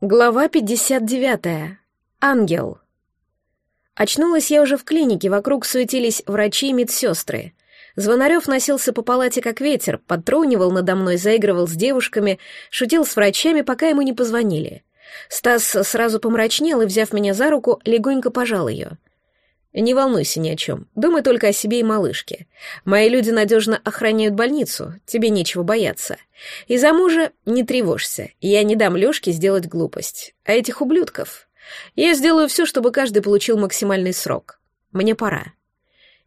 Глава 59. Ангел. Очнулась я уже в клинике, вокруг суетились врачи и медсестры. Звонарев носился по палате как ветер, подтрунивал надо мной, заигрывал с девушками, шутил с врачами, пока ему не позвонили. Стас сразу помрачнел и, взяв меня за руку, легонько пожал ее. «Не волнуйся ни о чем, думай только о себе и малышке. Мои люди надежно охраняют больницу, тебе нечего бояться. И за мужа не тревожься, я не дам Лёшке сделать глупость. А этих ублюдков... Я сделаю все, чтобы каждый получил максимальный срок. Мне пора».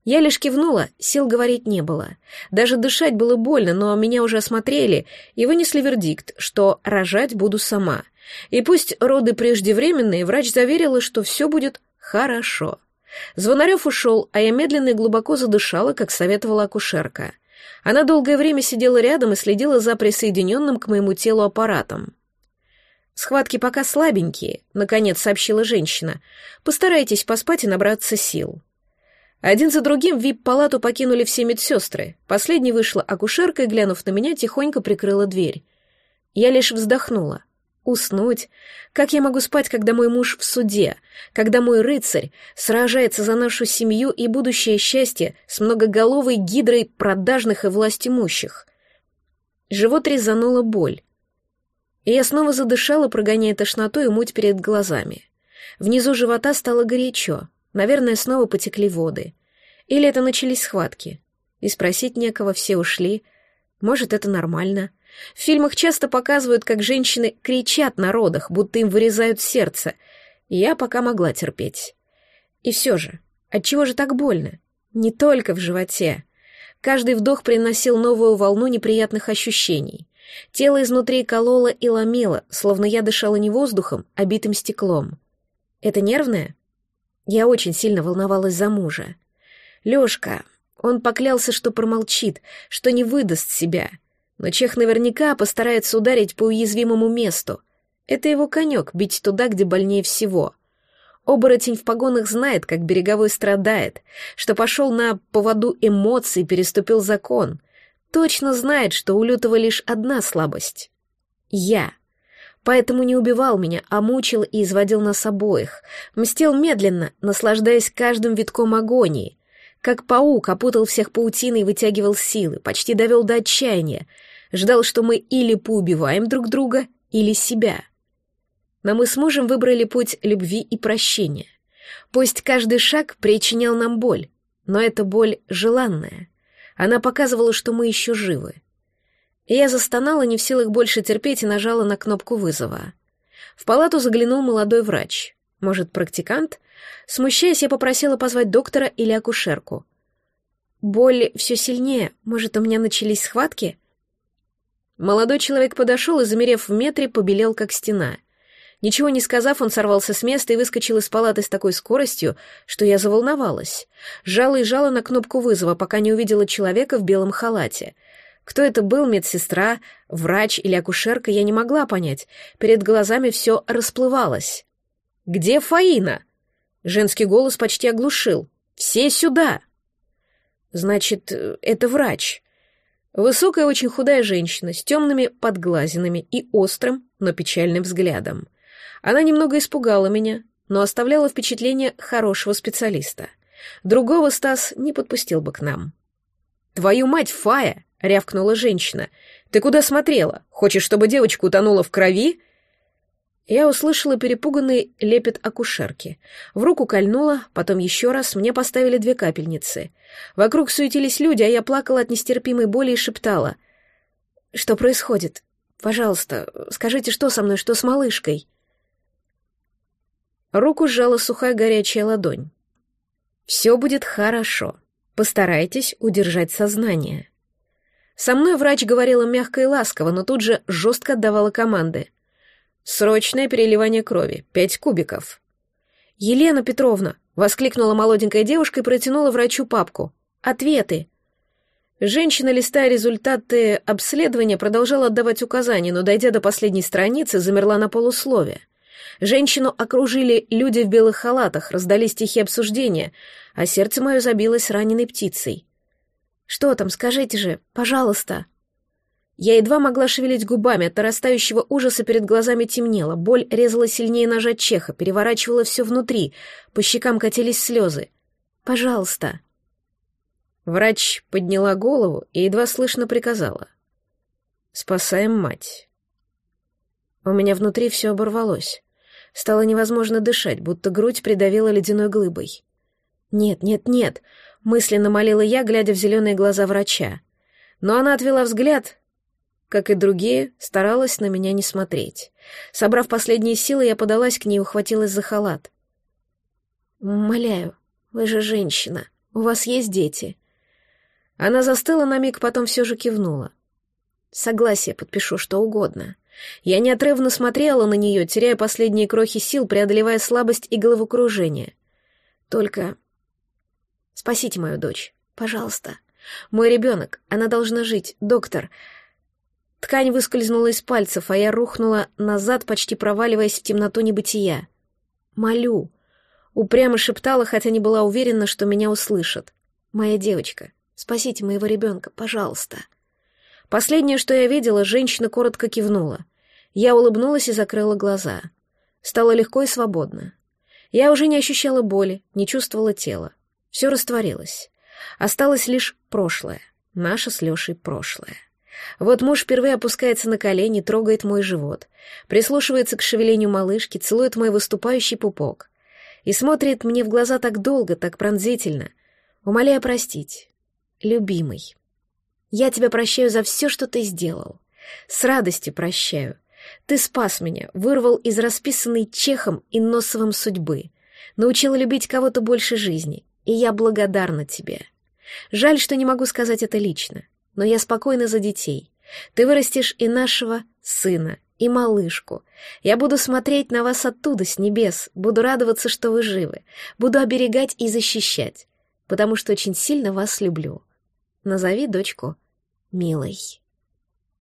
Я лишь кивнула, сил говорить не было. Даже дышать было больно, но меня уже осмотрели и вынесли вердикт, что рожать буду сама. И пусть роды преждевременные, врач заверила, что все будет хорошо. Звонарев ушел, а я медленно и глубоко задышала, как советовала акушерка. Она долгое время сидела рядом и следила за присоединенным к моему телу аппаратом. «Схватки пока слабенькие», — наконец сообщила женщина. «Постарайтесь поспать и набраться сил». Один за другим вип-палату покинули все медсестры. Последней вышла акушерка и, глянув на меня, тихонько прикрыла дверь. Я лишь вздохнула. Уснуть? Как я могу спать, когда мой муж в суде, когда мой рыцарь сражается за нашу семью и будущее счастье с многоголовой гидрой продажных и властимущих? Живот резанула боль. И я снова задышала, прогоняя тошноту и муть перед глазами. Внизу живота стало горячо, наверное, снова потекли воды. Или это начались схватки. И спросить некого, все ушли. Может, это нормально. — в фильмах часто показывают, как женщины кричат на родах, будто им вырезают сердце. Я пока могла терпеть. И все же, отчего же так больно? Не только в животе. Каждый вдох приносил новую волну неприятных ощущений. Тело изнутри кололо и ломило, словно я дышала не воздухом, а битым стеклом. Это нервное? Я очень сильно волновалась за мужа. Лёшка, он поклялся, что промолчит, что не выдаст себя — но Чех наверняка постарается ударить по уязвимому месту. Это его конек — бить туда, где больнее всего. Оборотень в погонах знает, как береговой страдает, что пошел на поводу эмоций, переступил закон. Точно знает, что у Лютого лишь одна слабость — я. Поэтому не убивал меня, а мучил и изводил нас обоих. Мстил медленно, наслаждаясь каждым витком агонии. Как паук опутал всех паутиной и вытягивал силы, почти довел до отчаяния — ждал, что мы или поубиваем друг друга, или себя. Но мы с мужем выбрали путь любви и прощения. Пусть каждый шаг причинял нам боль, но эта боль желанная. Она показывала, что мы еще живы. Я застонала, не в силах больше терпеть, и нажала на кнопку вызова. В палату заглянул молодой врач. Может, практикант? Смущаясь, я попросила позвать доктора или акушерку. Боль все сильнее. Может, у меня начались схватки? Молодой человек подошел и, замерев в метре, побелел, как стена. Ничего не сказав, он сорвался с места и выскочил из палаты с такой скоростью, что я заволновалась. Жала и жала на кнопку вызова, пока не увидела человека в белом халате. Кто это был, медсестра, врач или акушерка, я не могла понять. Перед глазами все расплывалось. «Где Фаина?» Женский голос почти оглушил. «Все сюда!» «Значит, это врач». Высокая, очень худая женщина с темными подглазинами и острым, но печальным взглядом. Она немного испугала меня, но оставляла впечатление хорошего специалиста. Другого Стас не подпустил бы к нам. «Твою мать, Фая!» — рявкнула женщина. «Ты куда смотрела? Хочешь, чтобы девочка утонула в крови?» Я услышала перепуганный лепет акушерки. В руку кольнула, потом еще раз мне поставили две капельницы. Вокруг суетились люди, а я плакала от нестерпимой боли и шептала. «Что происходит? Пожалуйста, скажите, что со мной, что с малышкой?» Руку сжала сухая горячая ладонь. «Все будет хорошо. Постарайтесь удержать сознание». Со мной врач говорила мягко и ласково, но тут же жестко отдавала команды — Срочное переливание крови. Пять кубиков. «Елена Петровна!» — воскликнула молоденькая девушка и протянула врачу папку. «Ответы!» Женщина, листая результаты обследования, продолжала отдавать указания, но, дойдя до последней страницы, замерла на полуслове. Женщину окружили люди в белых халатах, раздались тихие обсуждения, а сердце мое забилось раненой птицей. «Что там, скажите же, пожалуйста!» Я едва могла шевелить губами, от нарастающего ужаса перед глазами темнело, боль резала сильнее ножа чеха, переворачивала все внутри, по щекам катились слезы. «Пожалуйста». Врач подняла голову и едва слышно приказала. «Спасаем мать». У меня внутри все оборвалось. Стало невозможно дышать, будто грудь придавила ледяной глыбой. «Нет, нет, нет», — мысленно молила я, глядя в зеленые глаза врача. Но она отвела взгляд, как и другие, старалась на меня не смотреть. Собрав последние силы, я подалась к ней и ухватилась за халат. «Умоляю, вы же женщина, у вас есть дети». Она застыла на миг, потом все же кивнула. «Согласие подпишу, что угодно». Я неотрывно смотрела на нее, теряя последние крохи сил, преодолевая слабость и головокружение. Только... Спасите мою дочь, пожалуйста. Мой ребенок, она должна жить, доктор. Ткань выскользнула из пальцев, а я рухнула назад, почти проваливаясь в темноту небытия. «Молю», — упрямо шептала, хотя не была уверена, что меня услышат. «Моя девочка, спасите моего ребенка, пожалуйста». Последнее, что я видела, женщина коротко кивнула. Я улыбнулась и закрыла глаза. Стало легко и свободно. Я уже не ощущала боли, не чувствовала тела. Все растворилось. Осталось лишь прошлое, наше с Лешей прошлое. Вот муж впервые опускается на колени, трогает мой живот, прислушивается к шевелению малышки, целует мой выступающий пупок и смотрит мне в глаза так долго, так пронзительно, умоляя простить. Любимый, я тебя прощаю за все, что ты сделал. С радостью прощаю. Ты спас меня, вырвал из расписанной чехом и носовым судьбы, научил любить кого-то больше жизни, и я благодарна тебе. Жаль, что не могу сказать это лично но я спокойна за детей. Ты вырастешь и нашего сына, и малышку. Я буду смотреть на вас оттуда, с небес, буду радоваться, что вы живы, буду оберегать и защищать, потому что очень сильно вас люблю. Назови дочку милой.